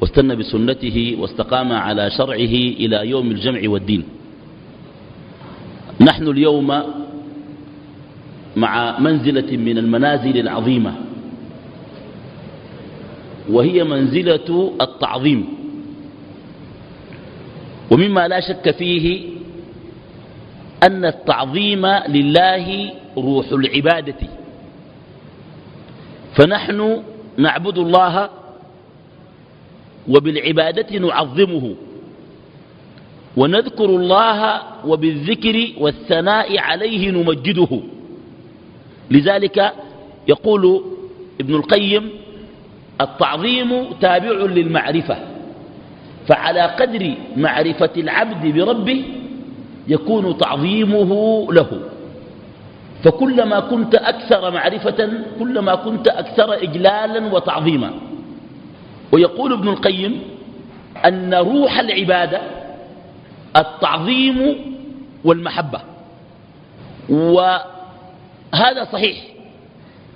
واستنى بسنته واستقام على شرعه إلى يوم الجمع والدين. نحن اليوم مع منزلة من المنازل العظيمة وهي منزلة التعظيم. ومما لا شك فيه أن التعظيم لله روح العبادة. فنحن نعبد الله وبالعبادة نعظمه. ونذكر الله وبالذكر والثناء عليه نمجده. لذلك يقول ابن القيم التعظيم تابع للمعرفة. فعلى قدر معرفة العبد بربه يكون تعظيمه له. فكلما كنت أكثر معرفة كلما كنت أكثر إجلالا وتعظيما. ويقول ابن القيم أن روح العبادة التعظيم والمحبة. وهذا صحيح.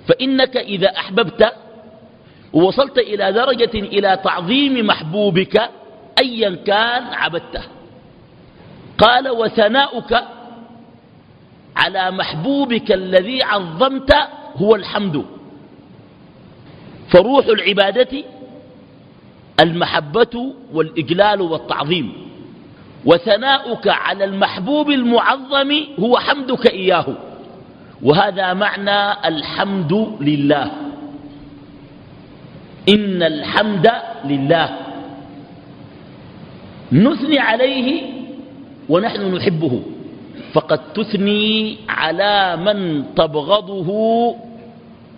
فإنك إذا أحببت ووصلت إلى درجة إلى تعظيم محبوبك أيا كان عبدته. قال وثناؤك على محبوبك الذي عظمت هو الحمد. فروح العبادة المحبة والإجلال والتعظيم. وثناؤك على المحبوب المعظم هو حمدك إياه. وهذا معنى الحمد لله. إن الحمد لله. نثني عليه ونحن نحبه. فقد تثني على من تبغضه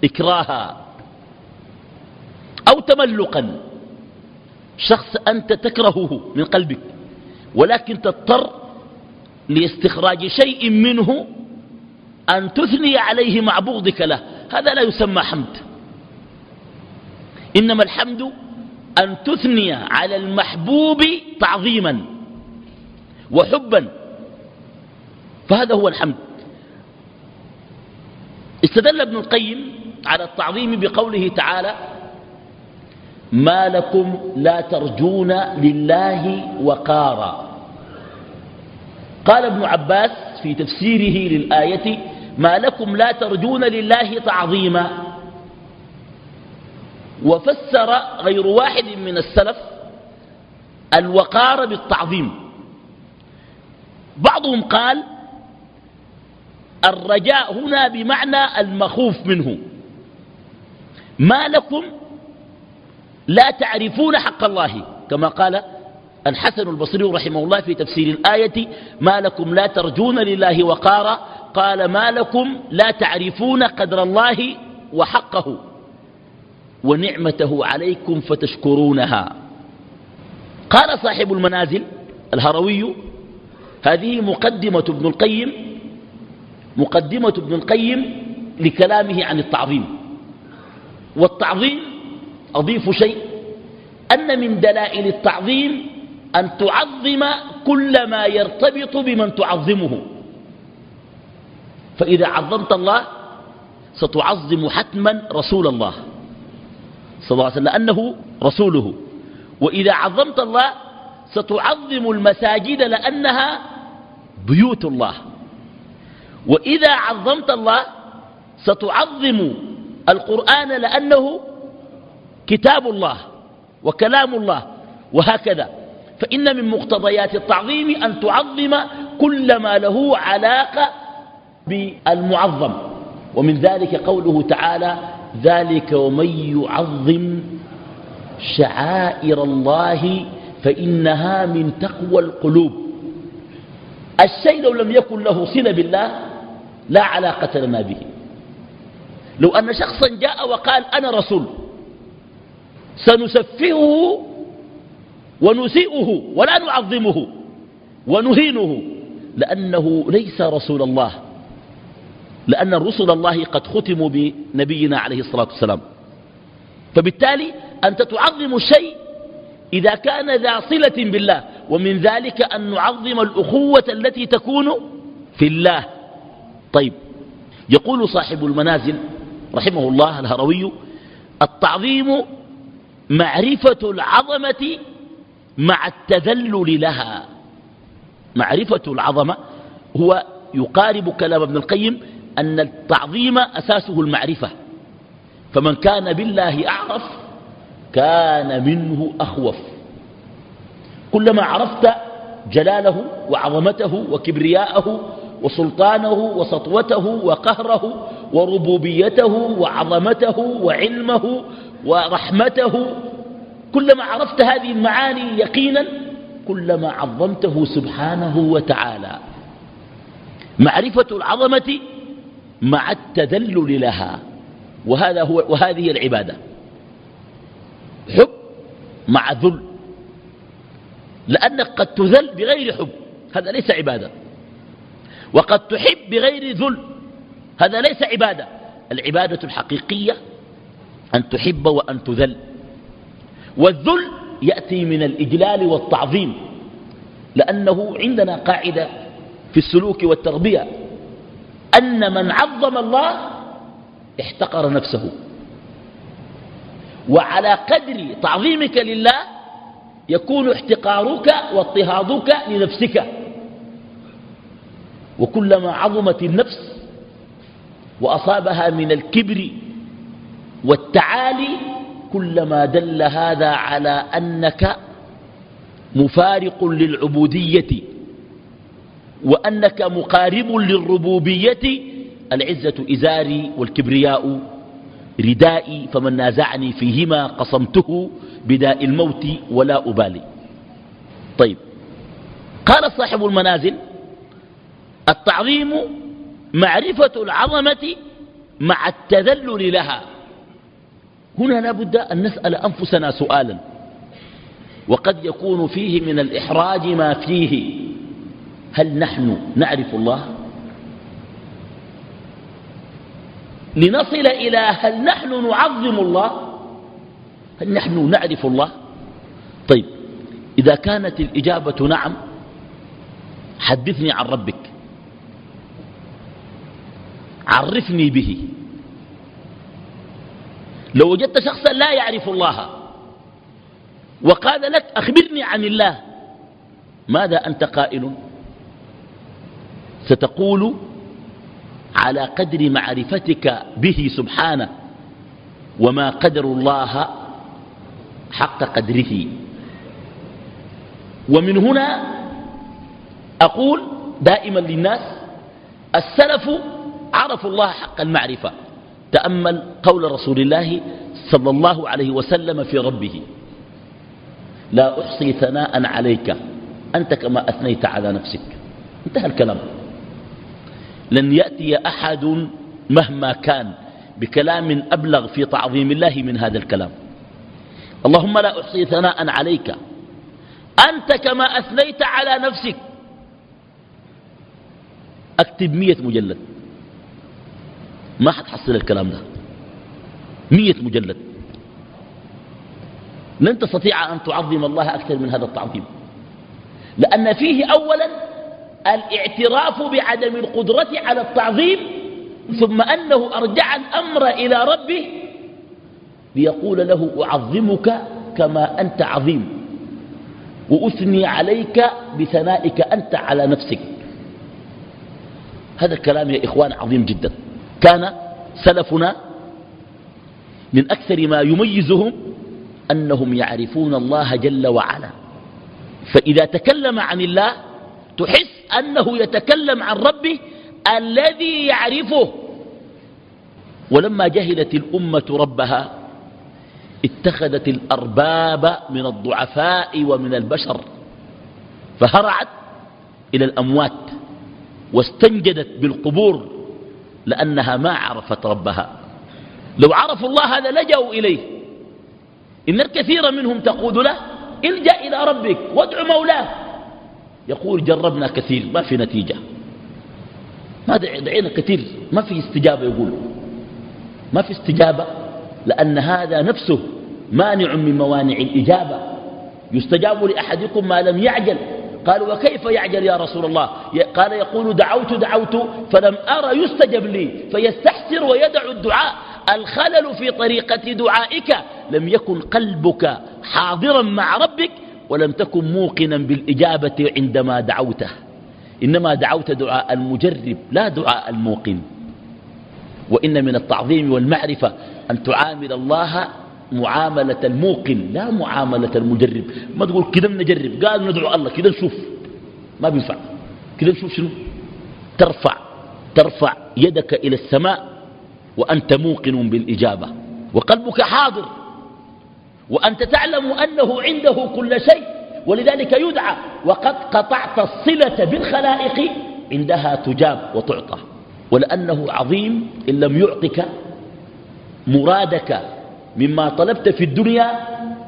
إكراها. أو تملقا. شخص أنت تكرهه من قلبك ولكن تضطر لاستخراج شيء منه أن تثني عليه مع بغضك له. هذا لا يسمى حمد. إنما الحمد أن تثني على المحبوب تعظيما وحبا. فهذا هو الحمد. استدل ابن القيم على التعظيم بقوله تعالى ما لكم لا ترجون لله وقارا. قال ابن عباس في تفسيره للآية ما لكم لا ترجون لله تعظيما. وفسر غير واحد من السلف الوقار بالتعظيم. بعضهم قال الرجاء هنا بمعنى المخوف منه. ما لكم لا تعرفون حق الله. كما قال الحسن البصري رحمه الله في تفسير الآية ما لكم لا ترجون لله وقارا. قال ما لكم لا تعرفون قدر الله وحقه ونعمته عليكم فتشكرونها. قال صاحب المنازل الهروي هذه مقدمة ابن القيم مقدمة ابن القيم لكلامه عن التعظيم. والتعظيم أضيف شيء أن من دلائل التعظيم أن تعظم كل ما يرتبط بمن تعظمه. فإذا عظمت الله ستعظم حتما رسول الله صلى الله عليه وسلم لأنه رسوله. وإذا عظمت الله ستعظم المساجد لأنها بيوت الله. وإذا عظمت الله ستعظم القرآن لأنه كتاب الله وكلام الله وهكذا. فإن من مقتضيات التعظيم أن تعظم كل ما له علاقة بالمعظم. ومن ذلك قوله تعالى ذلك ومن يعظم شعائر الله فإنها من تقوى القلوب. الشيء لو لم يكن له صلة بالله لا علاقة لنا به. لو أن شخصا جاء وقال أنا رسول سنسفهه ونسيئه ولا نعظمه ونهينه لأنه ليس رسول الله لأن رسل الله قد ختموا بنبينا عليه الصلاة والسلام. فبالتالي أنت تعظم الشيء إذا كان ذا صلة بالله ومن ذلك أن نعظم الأخوة التي تكون في الله. طيب يقول صاحب المنازل رحمه الله الهروي التعظيم معرفة العظمة مع التذلل لها. معرفة العظمة هو يقارب كلام ابن القيم أن التعظيم أساسه المعرفة. فمن كان بالله أعرف كان منه أخوف. كلما عرفت جلاله وعظمته وكبرياءه وسلطانه وسطوته وقهره وربوبيته وعظمته وعلمه ورحمته كلما عرفت هذه المعاني يقينا كلما عظمته سبحانه وتعالى. معرفة العظمة مع التذلل لها. وهذا هو وهذه العبادة. حب مع ذل. لأنك قد تذل بغير حب هذا ليس عبادة. وقد تحب بغير ذل هذا ليس عبادة. العبادة الحقيقية أن تحب وأن تذل. والذل يأتي من الإجلال والتعظيم لأنه عندنا قاعدة في السلوك والتربية أن من عظم الله احتقر نفسه. وعلى قدر تعظيمك لله يكون احتقارك واضطهادك لنفسك. وكلما عظمت النفس وأصابها من الكبر والتعالي كلما دل هذا على أنك مفارق للعبودية وأنك مقارب للربوبية العزة إزاري والكبرياء ردائي فمن نازعني فيهما قصمته بداء الموت ولا أبالي. طيب قال صاحب المنازل التعظيم معرفة العظمة مع التذلل لها. هنا لا بد أن نسأل أنفسنا سؤالا. وقد يكون فيه من الإحراج ما فيه. هل نحن نعرف الله؟ لنصل إلى هل نحن نعظم الله؟ هل نحن نعرف الله؟ طيب إذا كانت الإجابة نعم حدثني عن ربك. عرفني به. لو وجدت شخصا لا يعرف الله وقال لك أخبرني عن الله ماذا أنت قائل؟ ستقول على قدر معرفتك به سبحانه وما قدر الله حق قدره. ومن هنا أقول دائما للناس السلف عرفوا الله حق المعرفة. تأمل قول رسول الله صلى الله عليه وسلم في ربه لا أحصي ثناء عليك أنت كما أثنيت على نفسك. انتهى الكلام. لن يأتي أحد مهما كان بكلام أبلغ في تعظيم الله من هذا الكلام. اللهم لا أحصي ثناء عليك أنت كما أثنيت على نفسك. أكتب مية مجلد. ما حتحصل الكلام ده. مية مجلد. لن تستطيع أن تعظم الله أكثر من هذا التعظيم. لأن فيه أولا الاعتراف بعدم القدرة على التعظيم ثم أنه أرجع الأمر إلى ربه ليقول له أعظمك كما أنت عظيم وأثني عليك بثنائك أنت على نفسك. هذا الكلام يا إخوان عظيم جدا. كان سلفنا من أكثر ما يميزهم أنهم يعرفون الله جل وعلا. فإذا تكلم عن الله تحس أنه يتكلم عن ربه الذي يعرفه. ولما جهلت الأمة ربها اتخذت الأرباب من الضعفاء ومن البشر فهرعت إلى الأموات واستنجدت بالقبور لأنها ما عرفت ربها. لو عرفوا الله هذا لجأوا إليه. إن الكثير منهم تقول له إلجأ إلى ربك وادع مولاه. يقول جربنا كثير ما في نتيجة. ما دعينا كثير ما في استجابة يقول. ما في استجابة لأن هذا نفسه مانع من موانع الإجابة. يستجاب لأحدكم ما لم يعجل. قالوا وكيف يعجل يا رسول الله؟ قال يقول دعوت دعوت فلم أرى يستجب لي فيستحسر ويدع الدعاء. الخلل في طريقة دعائك لم يكن قلبك حاضرا مع ربك ولم تكن موقنا بالإجابة عندما دعوته. إنما دعوت دعاء المجرب لا دعاء الموقن. وإن من التعظيم والمعرفة أن تعامل الله معاملة الموقن لا معاملة المجرب. ما تقول كده نجرب. قال ندعو الله كده نشوف. ما بينفع. كده نشوف شنو؟ ترفع ترفع يدك إلى السماء وأنت موقن بالإجابة. وقلبك حاضر. وأنت تعلم أنه عنده كل شيء. ولذلك يدعى وقد قطعت الصلة بالخلائق عندها تجاب وتعطى. ولأنه عظيم إن لم يعطك مرادك مما طلبت في الدنيا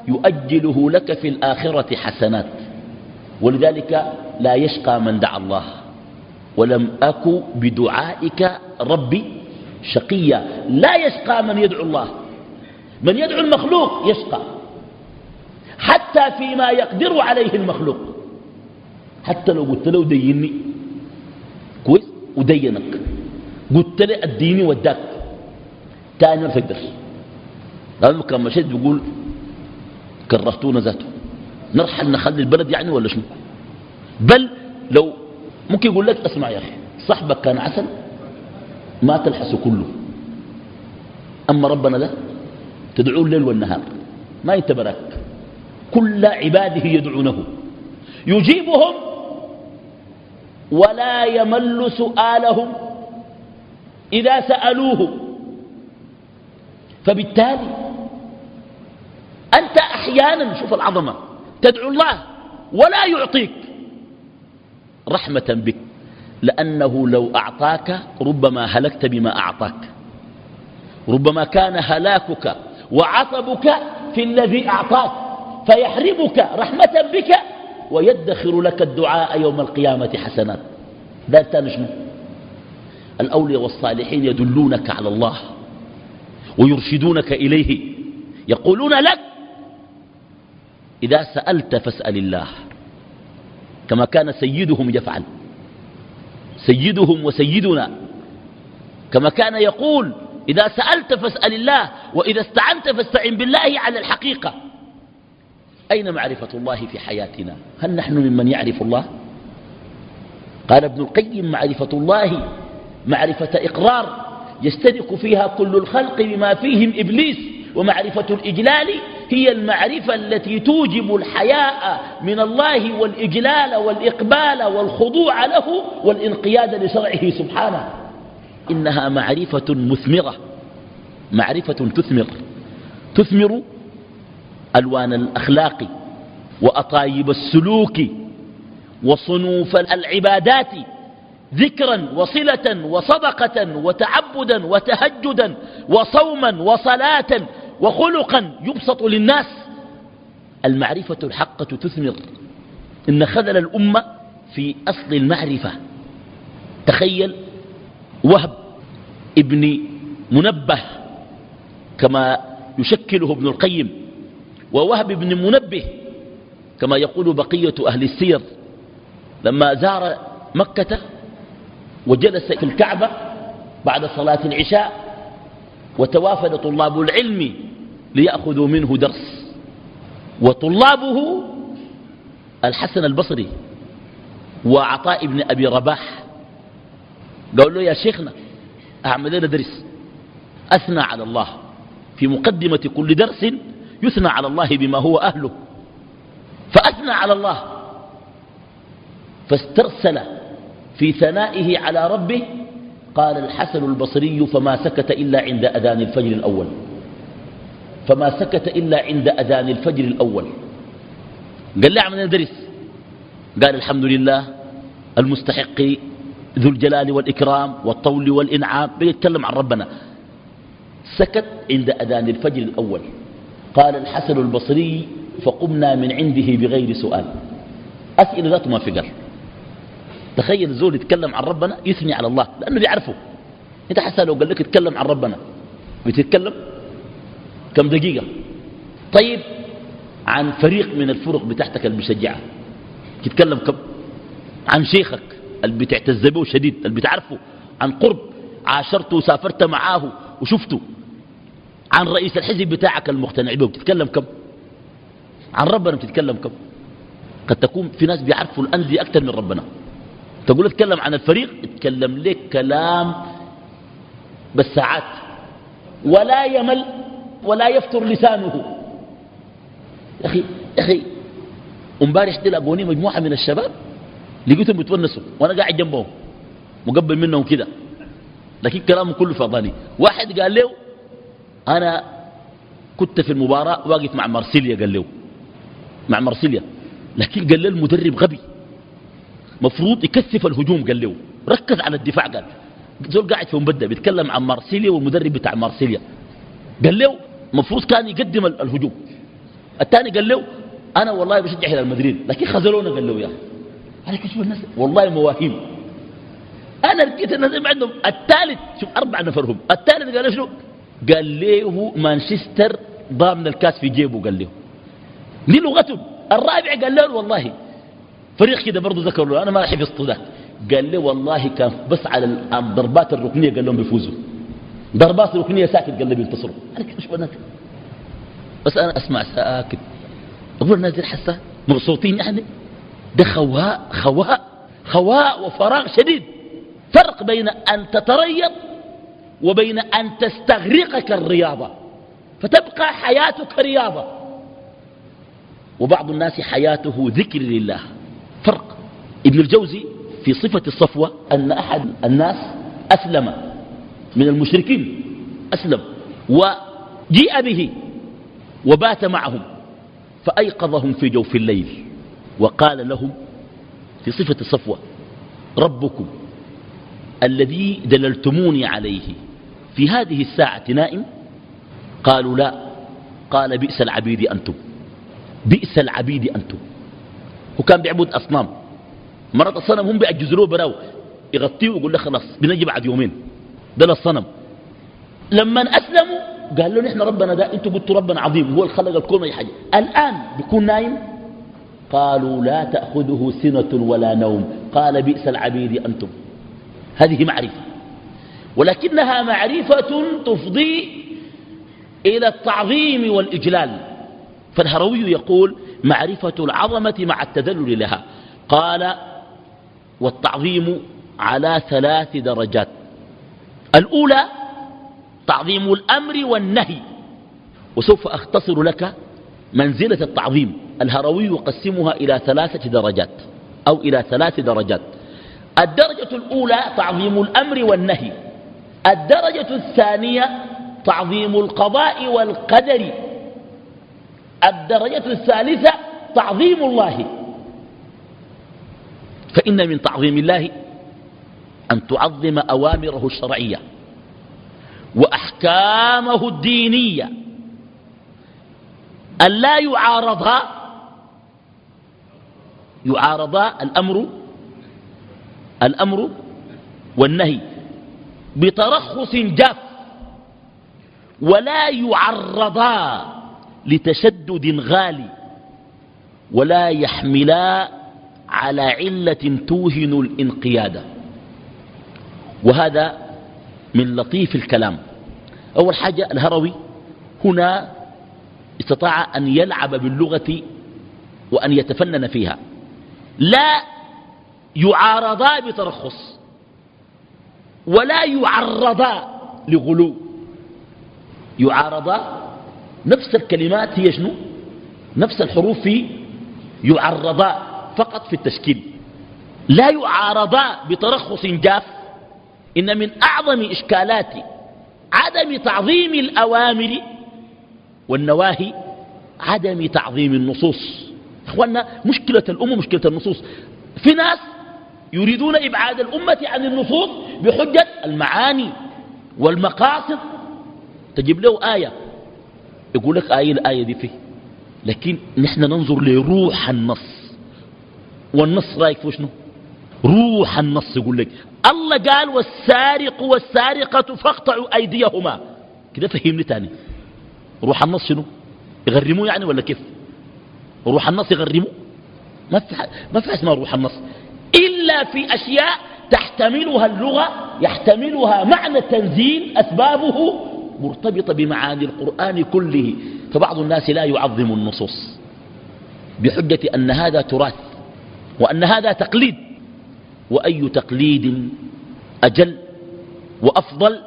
يؤجله لك في الآخرة حسنات. ولذلك لا يشقى من دعا الله. ولم أك بدعائك ربي شقيا. لا يشقى من يدعو الله. من يدعو المخلوق يشقى. حتى فيما يقدر عليه المخلوق. حتى لو قلت له ديني. كويس ودينك. قلت له اديني وداك. تاني ما تقدر لأنه كان مشيت بيقول كرهتونا ذاته. نرحل نخلي البلد يعني ولا شنو؟ بل لو ممكن يقول لك اسمع يا أخي صاحبك كان عسل ما تلحس كله. أما ربنا ده تدعوه الليل والنهار ما يتبرك كل عباده يدعونه. يجيبهم ولا يمل سؤالهم إذا سألوه. فبالتالي أنت أحيانا شوف العظمة تدعو الله ولا يعطيك رحمة بك لأنه لو أعطاك ربما هلكت بما أعطاك. ربما كان هلاكك وعصبك في الذي أعطاك فيحرمك رحمة بك ويدخر لك الدعاء يوم القيامة حسنات. لا تنجم الأولياء والصالحين يدلونك على الله ويرشدونك إليه يقولون لك إذا سألت فاسأل الله. كما كان سيدهم يفعل. سيدهم وسيدنا. كما كان يقول إذا سألت فاسأل الله وإذا استعنت فاستعن بالله على الحقيقة. أين معرفة الله في حياتنا؟ هل نحن ممن يعرف الله؟ قال ابن القيم معرفة الله معرفة إقرار يشترك فيها كل الخلق بما فيهم إبليس. ومعرفة الإجلال هي المعرفة التي توجب الحياء من الله والإجلال والإقبال والخضوع له والانقياد لشرعه سبحانه. إنها معرفة مثمرة. معرفة تثمر. تثمر ألوان الأخلاق وأطايب السلوك وصنوف العبادات ذكرا وصلة وصدقة وتعبدا وتهجدا وصوما وصلاة وخلقا يبسط للناس. المعرفة الحقة تثمر. إن خذل الأمة في أصل المعرفة. تخيل وهب ابن منبه كما يشكله ابن القيم. ووهب ابن منبه كما يقول بقية أهل السير. لما زار مكة وجلس في الكعبة بعد صلاة العشاء وتوافد طلاب العلم ليأخذوا منه درس. وطلابه الحسن البصري وعطاء بن أبي رباح. قالوا له يا شيخنا أعمل لنا درس. أثنى على الله. في مقدمة كل درس يثنى على الله بما هو أهله. فأثنى على الله. فاسترسل في ثنائه على ربه. قال الحسن البصري فما سكت إلا عند أذان الفجر الأول. فما سكت إلا عند أذان الفجر الأول. قال لي عملنا درس. قال الحمد لله المستحق ذو الجلال والإكرام والطول والإنعام. بيتكلم عن ربنا. سكت عند أذان الفجر الأول. قال الحسن البصري فقمنا من عنده بغير سؤال. أسئلة ذات ما في قال تخيل الزول يتكلم عن ربنا يثني على الله لأنه بيعرفه. إنت حسا لو قال لك اتكلم عن ربنا. بتتكلم كم دقيقة؟ طيب عن فريق من الفرق بتاعتك المشجعة. تتكلم كم؟ عن شيخك اللي بتعتز به شديد اللي بتعرفه عن قرب عاشرته وسافرت معاه وشفته. عن رئيس الحزب بتاعك المقتنع به بتتكلم كم؟ عن ربنا بتتكلم كم؟ قد تكون في ناس بيعرفوا الأندية أكثر من ربنا. تقول اتكلم عن الفريق اتكلم لك كلام بالساعات. ولا يمل ولا يفتر لسانه. يا أخي يا أخي امبارح دي لقوني مجموعة من الشباب لقيتهم بيتونسوا وأنا قاعد جنبهم مقبل منهم كده. لكن كلامه كله فضاني واحد قال له أنا كنت في المباراة واقف مع مارسيليا قال له. مع مارسيليا. لكن قال له المدرب غبي. مفروض يكثف الهجوم قال له. ركز على الدفاع قال. زول قاعد في مبدأ بيتكلم عن مارسيليا والمدرب بتاع مارسيليا. قال له مفروض كان يقدم الهجوم. الثاني قال له أنا والله بشجع هلال مدريد لكن خذلونا. قال له يا أنا شوف الناس والله مواهيم. أنا لقيت الناس عندهم الثالث شوف أربع نفرهم. الثالث قال شنو؟ قال له مانشستر ضامن الكاس في جيبه. قال له. دي لغته الرابع قال له والله فريق كده برضه ذكر له أنا ما حفظت ذاك. قال له والله كان بس على الضربات الركنية قال لهم بيفوزوا. ضربات ركنيه ساكت قال له بينتصروا أنا كيف الناس بس أنا أسمع ساكت. أقول الناس دي مبسوطين يعني؟ ده خواء خواء خواء وفراغ شديد. فرق بين أن تتريض وبين أن تستغرقك الرياضة. فتبقى حياتك رياضة. وبعض الناس حياته ذكر لله. فرق. ابن الجوزي في صفة الصفوة أن أحد الناس أسلم. من المشركين أسلم. وجيء به وبات معهم فأيقظهم في جوف الليل وقال لهم في صفة الصفوة ربكم الذي دللتموني عليه في هذه الساعة نائم؟ قالوا لا. قال بئس العبيد أنتم. بئس العبيد أنتم. وكان بيعبد أصنام. مرة الصنم هم بيأجزلوه براو. يغطيه ويقول له خلاص بنجي بعد يومين. ده الصنم. لما أسلموا قال له نحن ربنا ده أنتوا قلتوا ربنا عظيم هو الخلق الكون اي حاجة الآن بيكون نايم؟ قالوا لا تأخذه سنة ولا نوم. قال بئس العبيد أنتم. هذه معرفة. ولكنها معرفة تفضي إلى التعظيم والإجلال. فالهروي يقول معرفة العظمة مع التذلل لها. قال والتعظيم على ثلاث درجات. الأولى تعظيم الأمر والنهي وسوف أختصر لك منزلة التعظيم الهروي يقسمها إلى ثلاثة درجات أو إلى ثلاث درجات. الدرجة الأولى تعظيم الأمر والنهي الدرجة الثانية تعظيم القضاء والقدر الدرجة الثالثة تعظيم الله. فإن من تعظيم الله أن تعظم أوامره الشرعية. وأحكامه الدينية. أن لا يعارضها يعارضا الأمر الأمر والنهي بترخص جاف ولا يعرضا لتشدد غالي ولا يحملا على علة توهن الانقياد. وهذا من لطيف الكلام. أول حاجة الهروي هنا استطاع أن يلعب باللغة وأن يتفنن فيها. لا يعارضا بترخص ولا يعرضا لغلو. يعارضا نفس الكلمات هي شنو؟ نفس الحروف في يعرضا فقط في التشكيل. لا يعارضا بترخص جاف إن من أعظم إشكالات عدم تعظيم الأوامر والنواهي عدم تعظيم النصوص. اخوانا مشكلة الأمة مشكلة النصوص. في ناس يريدون إبعاد الأمة عن النصوص بحجة المعاني والمقاصد. تجيب له آية يقول لك آية الآية دي فيه. لكن نحن ننظر لروح النص. والنص رأيك في شنو؟ روح النص يقول لك الله قال والسارق والسارقة فاقطعوا أيديهما. كده فهمني تاني. روح النص شنو؟ يغرموه يعني ولا كيف؟ روح النص يغرموه؟ ما في ما في اسمها روح النص إلا في أشياء تحتملها اللغة يحتملها معنى التنزيل أسبابه مرتبطة بمعاني القرآن كله. فبعض الناس لا يعظم النصوص بحجة أن هذا تراث وأن هذا تقليد. وأي تقليد أجل وأفضل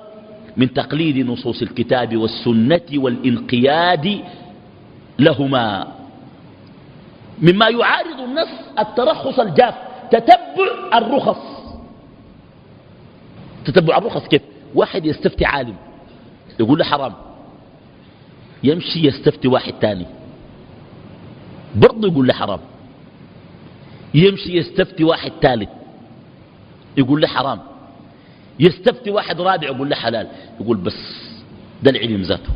من تقليد نصوص الكتاب والسنة والإنقياد لهما. مما يعارض النص الترخص الجاف تتبع الرخص. تتبع الرخص كيف؟ واحد يستفتي عالم يقول له حرام. يمشي يستفتي واحد تاني برضه يقول له حرام. يمشي يستفتي واحد ثالث. يقول له حرام. يستفتي واحد رابع يقول له حلال. يقول بس ده العلم ذاته.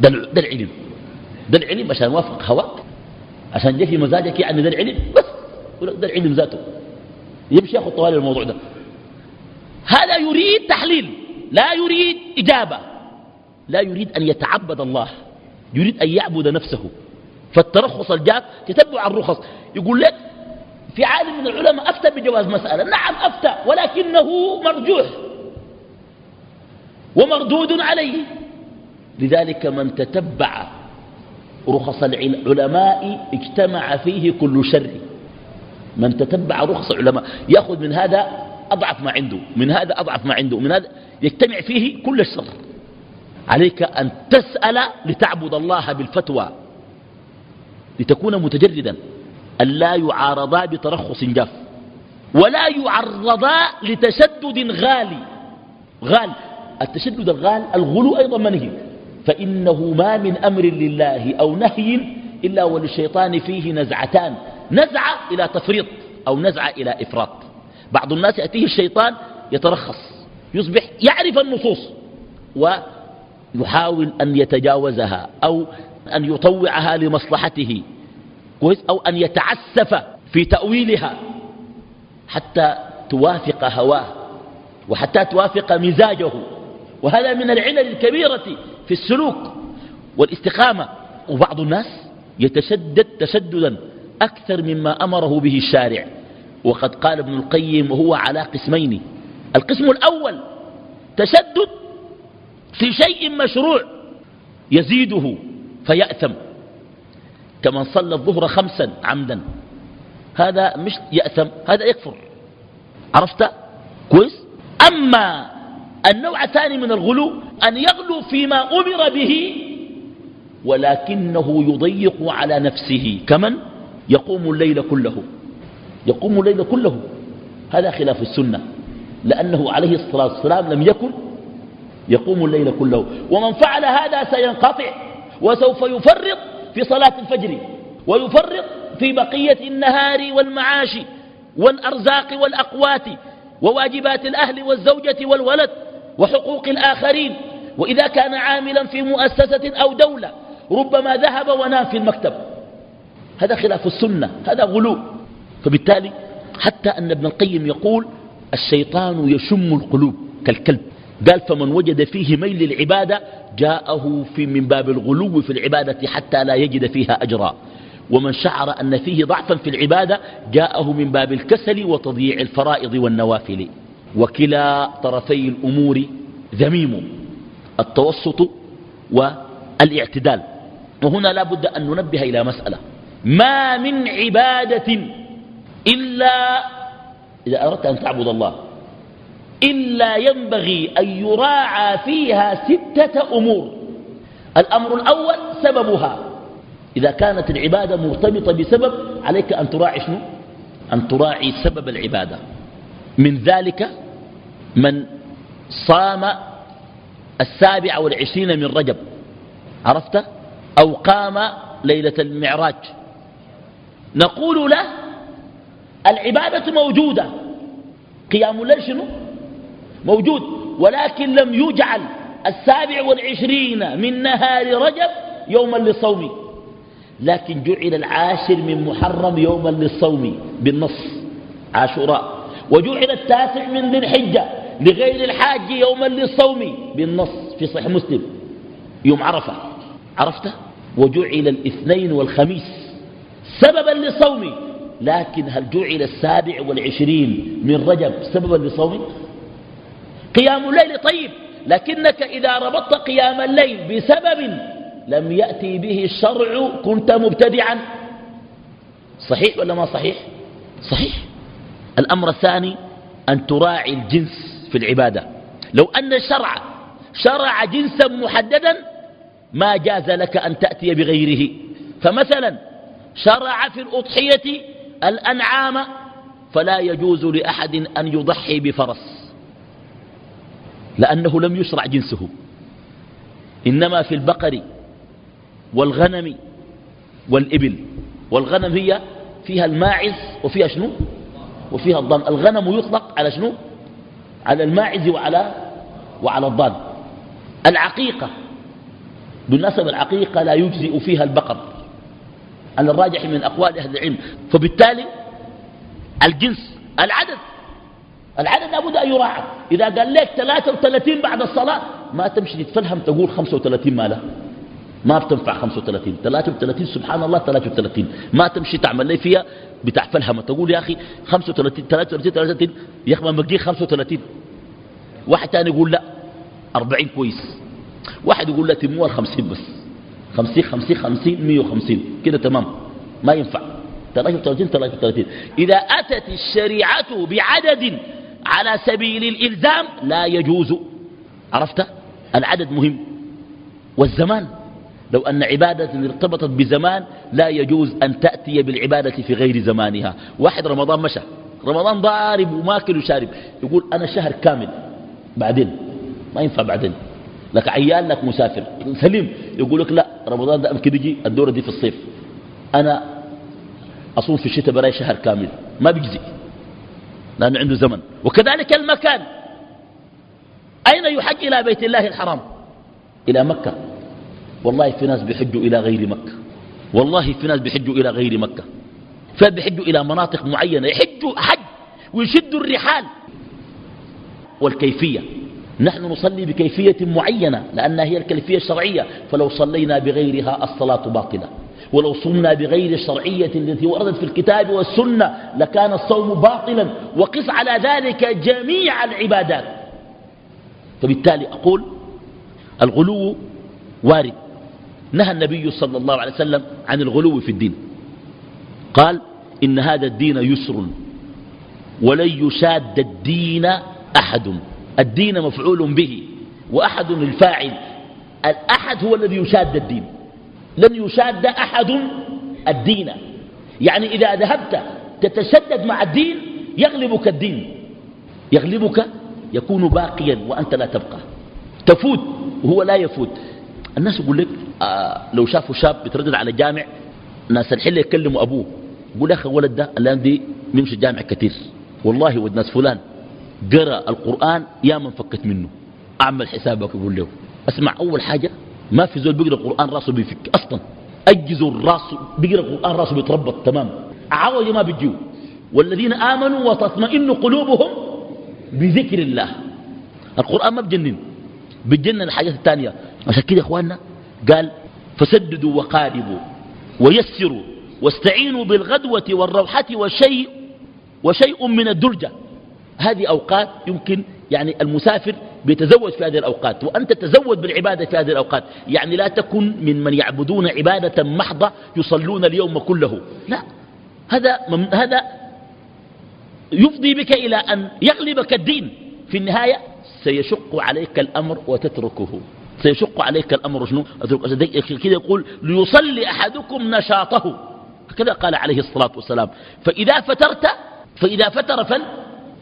ده, العلم. ده العلم عشان وافق هواك. عشان جه في مزاجك يعني ده العلم. بس. ده العلم ذاته. يمشي ياخذ طوال الموضوع ده. هذا يريد تحليل. لا يريد إجابة. لا يريد أن يتعبد الله. يريد أن يعبد نفسه. فالترخص الجاك تتبع الرخص يقول لك في عالم من العلماء أفتى بجواز مسألة. نعم أفتى ولكنه مرجوح ومردود عليه. لذلك من تتبع رخص العلماء اجتمع فيه كل شر. من تتبع رخص العلماء يأخذ من هذا أضعف ما عنده من هذا أضعف ما عنده من هذا يجتمع فيه كل الشر عليك أن تسأل لتعبد الله بالفتوى لتكون متجردا. ألا يعارضا بترخص جاف ولا يعرضا لتشدد غالي. غال التشدد الغال الغلو أيضا منهي فإنه ما من أمر لله أو نهي إلا وللشيطان فيه نزعتان. نزعة إلى تفريط أو نزعة إلى إفراط. بعض الناس يأتيه الشيطان يترخص يصبح يعرف النصوص ويحاول أن يتجاوزها أو أن يطوعها لمصلحته. كويس أو أن يتعسف في تأويلها حتى توافق هواه وحتى توافق مزاجه. وهذا من العلل الكبيرة في السلوك والاستقامة. وبعض الناس يتشدد تشددا أكثر مما أمره به الشارع. وقد قال ابن القيم وهو على قسمين القسم الأول تشدد في شيء مشروع يزيده فيأثم. كمن صلى الظهر خمسا عمدا. هذا مش يأثم هذا يكفر. عرفت؟ كويس؟ أما النوع الثاني من الغلو أن يغلو فيما أمر به ولكنه يضيق على نفسه. كمن؟ يقوم الليل كله. يقوم الليل كله. هذا خلاف السنة. لأنه عليه الصلاة والسلام لم يكن يقوم الليل كله. ومن فعل هذا سينقطع وسوف يفرط في صلاة الفجر ويفرط في بقية النهار والمعاش والأرزاق والأقوات وواجبات الأهل والزوجة والولد وحقوق الآخرين. وإذا كان عاملا في مؤسسة أو دولة ربما ذهب ونام في المكتب. هذا خلاف السنة هذا غلو. فبالتالي حتى أن ابن القيم يقول الشيطان يشم القلوب كالكلب. قال فمن وجد فيه ميل العبادة جاءه في من باب الغلو في العبادة حتى لا يجد فيها أجرا. ومن شعر أن فيه ضعفا في العبادة جاءه من باب الكسل وتضييع الفرائض والنوافل. وكلا طرفي الأمور ذميم التوسط والاعتدال. وهنا لا بد أن ننبه إلى مسألة. ما من عبادة إلا إذا أردت أن تعبد الله. إلا ينبغي أن يراعى فيها ستة أمور. الأمر الأول سببها. إذا كانت العبادة مرتبطة بسبب عليك أن تراعي شنو؟ أن تراعي سبب العبادة. من ذلك من صام السابع والعشرين من رجب. عرفت؟ أو قام ليلة المعراج. نقول له العبادة موجودة. قيام الليل شنو؟ موجود ولكن لم يجعل السابع والعشرين من نهار رجب يوما للصوم. لكن جعل العاشر من محرم يوما للصوم بالنص عاشوراء. وجعل التاسع من ذي الحجة لغير الحاج يوما للصوم بالنص في صحيح مسلم يوم عرفة. عرفت وجعل الاثنين والخميس سببا للصوم. لكن هل جعل السابع والعشرين من رجب سببا لصوم قيام الليل طيب لكنك إذا ربطت قيام الليل بسبب لم يأتي به الشرع كنت مبتدعا. صحيح ولا ما صحيح؟ صحيح. الأمر الثاني أن تراعي الجنس في العبادة. لو أن الشرع شرع جنسا محددا ما جاز لك أن تأتي بغيره. فمثلا شرع في الأضحية الأنعام فلا يجوز لأحد أن يضحي بفرس. لأنه لم يشرع جنسه. إنما في البقر والغنم والإبل. والغنم هي فيها الماعز وفيها شنو؟ وفيها الضان. الغنم يطلق على شنو؟ على الماعز وعلى وعلى الضان. العقيقة بالنسبة العقيقة لا يجزئ فيها البقر. على الراجح من أقوال أهل العلم. فبالتالي الجنس العدد العدد لابد أن يراعى. إذا قال لك 33 بعد الصلاة ما تمشي تتفهم تقول 35 ماله. ما بتنفع 35 33 سبحان الله 33 ما تمشي تعمل لي فيها بتاع فلهمة. تقول يا أخي 35 33 33 يا أخي ما بقي 35 واحد ثاني يقول لا 40 كويس. واحد يقول لا تموها 50 بس. 50 50 50 150 كده تمام. ما ينفع. 33 33 إذا أتت الشريعة بعدد على سبيل الإلزام لا يجوز. عرفت؟ العدد مهم. والزمان. لو أن عبادة ارتبطت بزمان لا يجوز أن تأتي بالعبادة في غير زمانها. واحد رمضان مشى. رمضان ضارب وماكل وشارب. يقول أنا شهر كامل. بعدين. ما ينفع بعدين. لك عيال لك مسافر. سليم. يقول لك لا رمضان ده أمكن يجي الدورة دي في الصيف. أنا أصوم في الشتاء براي شهر كامل. ما بيجزي. لأنه عنده زمن. وكذلك المكان. أين يحج إلى بيت الله الحرام؟ إلى مكة. والله في ناس بيحجوا إلى غير مكة. والله في ناس بيحجوا إلى غير مكة. في ناس بيحجوا إلى مناطق معينة. يحجوا حج ويشدوا الرحال. والكيفية. نحن نصلي بكيفية معينة لأنها هي الكيفية الشرعية. فلو صلينا بغيرها الصلاة باطلة. ولو صمنا بغير الشرعية التي وردت في الكتاب والسنة لكان الصوم باطلا وقس على ذلك جميع العبادات. فبالتالي أقول الغلو وارد. نهى النبي صلى الله عليه وسلم عن الغلو في الدين. قال إن هذا الدين يسر ولن يشاد الدين أحد. الدين مفعول به وأحد الفاعل. الأحد هو الذي يشاد الدين. لن يشاد أحد الدين. يعني إذا ذهبت تتشدد مع الدين يغلبك الدين. يغلبك يكون باقيا وأنت لا تبقى. تفوت وهو لا يفوت. الناس يقول لك آه لو شافوا شاب بيتردد على جامع ناس الحلة يكلموا أبوه يقول يا أخي الولد ده الآن دي بيمشي الجامع كثير. والله ود ناس فلان قرأ القرآن يا من فكت منه. أعمل حسابك يقول له. أسمع أول حاجة ما في زول بيقرأ القرآن راسه بيفك أصلا. أجزوا الراس بيقرأ القرآن راسه بيتربط تمام. عوج ما بيجيو. والذين آمنوا وتطمئن قلوبهم بذكر الله. القرآن ما بجنن. بتجنن الحاجات الثانية. عشان كده يا إخواننا قال فسددوا وقاربوا ويسروا واستعينوا بالغدوة والروحة وشيء وشيء من الدرجة. هذه أوقات يمكن يعني المسافر بيتزود في هذه الأوقات وأنت تزود بالعبادة في هذه الأوقات. يعني لا تكن من من يعبدون عبادة محضة يصلون اليوم كله. لا. هذا هذا يفضي بك إلى أن يغلبك الدين. في النهاية سيشق عليك الأمر وتتركه. سيشق عليك الأمر شنو؟ كده يقول ليصلي أحدكم نشاطه. هكذا قال عليه الصلاة والسلام. فإذا فترت فإذا فتر فل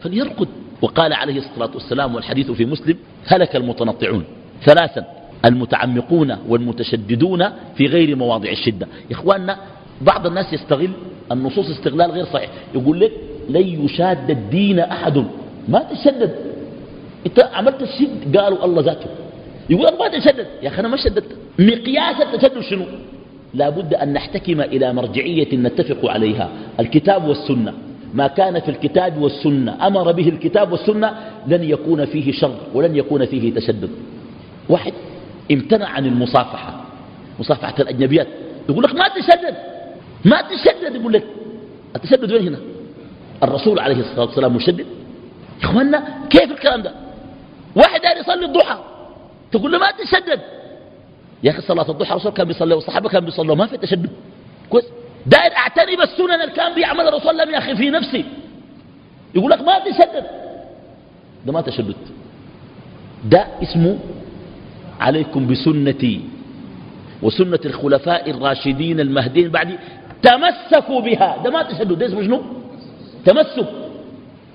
فليرقد. وقال عليه الصلاة والسلام والحديث في مسلم هلك المتنطعون ثلاثا المتعمقون والمتشددون في غير مواضع الشدة. يا إخواننا بعض الناس يستغل النصوص استغلال غير صحيح. يقول لك لن يشاد الدين أحد. ما تشدد. إنت عملت الشد قالوا الله ذاته. يقول أنا ما تشدد. يا أخي أنا ما شددت. مقياس التشدد شنو؟ لا بد أن نحتكم إلى مرجعية نتفق عليها الكتاب والسنة. ما كان في الكتاب والسنة أمر به الكتاب والسنة لن يكون فيه شر ولن يكون فيه تشدد. واحد امتنع عن المصافحة مصافحة الأجنبيات يقول لك ما تشدد ما تشدد يقول لك التشدد وين هنا؟ الرسول عليه الصلاة والسلام مشدد؟ يا اخوانا كيف الكلام ده؟ واحد داير يصلي الضحى تقول له ما تشدد. يا أخي صلاة الضحى الرسول كان بيصلي والصحابة كانوا بيصلوا ما في تشدد. كويس. داير اعتني بالسنن اللي كان بيعمل الرسول لم أخي في نفسي. يقول لك ما تشدد ده ما تشدد ده اسمه عليكم بسنتي وسنة الخلفاء الراشدين المهديين. بعد تمسكوا بها. ده ما تشدد ده اسمه شنو؟ تمسك.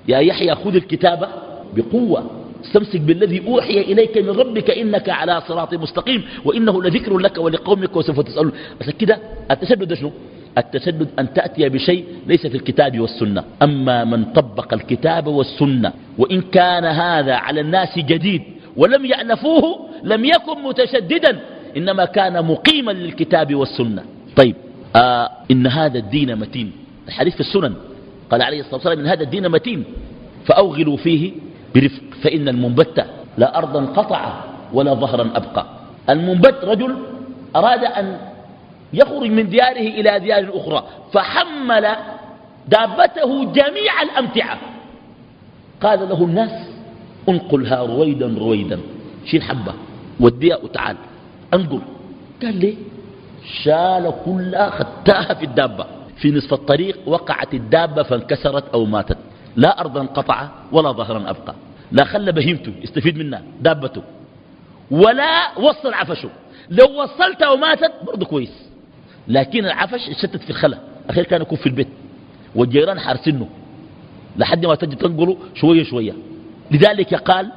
يا يحيى خذ الكتابة بقوة. استمسك بالذي أوحي إليك من ربك. إنك على صراط مستقيم. وإنه لذكر لك ولقومك وسوف تسألون. بس كده التشدد شنو؟ التشدد أن تأتي بشيء ليس في الكتاب والسنة. أما من طبق الكتاب والسنة وإن كان هذا على الناس جديد ولم يألفوه لم يكن متشددا إنما كان مقيما للكتاب والسنة. طيب آه إن هذا الدين متين. الحديث في السنن. قال عليه الصلاة والسلام إن هذا الدين متين. فأوغلوا فيه برفق فإن المنبت لا أرضا قطع ولا ظهرا أبقى. المنبت رجل أراد أن يخرج من دياره إلى ديار أخرى فحمل دابته جميع الأمتعة. قال له الناس انقلها رويدا رويدا شيل حبة وديها وتعال. انقل. قال لي شال كلها خدتها في الدابة. في نصف الطريق وقعت الدابة فانكسرت أو ماتت. لا أرضا قطع ولا ظهرا أبقى. لا خلى بهيمته يستفيد منها دابته. ولا وصل عفشه. لو وصلتها وماتت برضه كويس. لكن العفش اتشتت في الخلا. أخير كان يكون في البيت. والجيران حارسينه لحد ما تجي تنقله شوية شوية. لذلك قال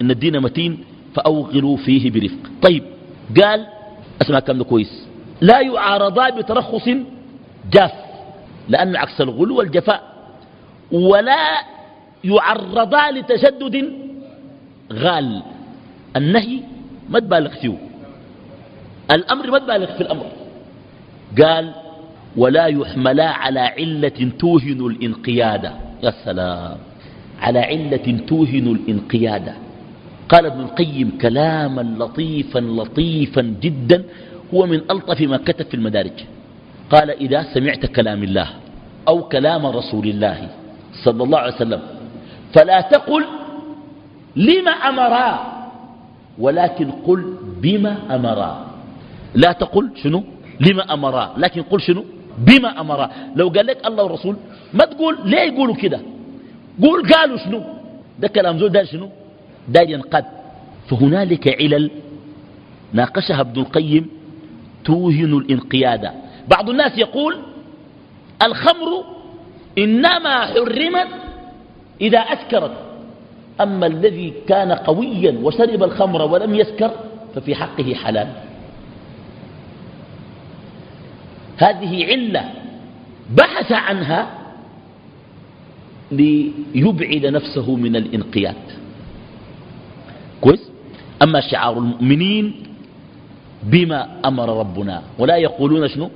إن الدين متين فأوغلوا فيه برفق. طيب قال أسمع كم كويس. لا يعارضا بترخص جاف لأنه عكس الغلو والجفاء. ولا يعرضا لتشدد غال. النهي ما تبالغ فيه. الأمر ما تبالغ في الأمر. قال ولا يحملا على علة توهن الانقيادة يا سلام. على علة توهن الانقيادة قال ابن القيم كلاما لطيفا لطيفا جدا هو من ألطف ما كتب في المدارج قال إذا سمعت كلام الله أو كلام رسول الله صلى الله عليه وسلم فلا تقل لما أمرا ولكن قل بما أمرا لا تقل شنو؟ لما أمرا لكن قل شنو؟ بما أمرا لو قال لك الله والرسول ما تقول ليه يقولوا كده؟ قول قالوا شنو؟ ده كلام زول ده شنو؟ ده ينقد فهنالك علل ناقشها ابن القيم توهن الانقياد. بعض الناس يقول الخمر إنما حرمت إذا أسكرت. أما الذي كان قويا وشرب الخمر ولم يسكر ففي حقه حلال. هذه علة بحث عنها ليبعد نفسه من الانقياد. كويس؟ أما شعار المؤمنين بما أمر ربنا ولا يقولون شنو؟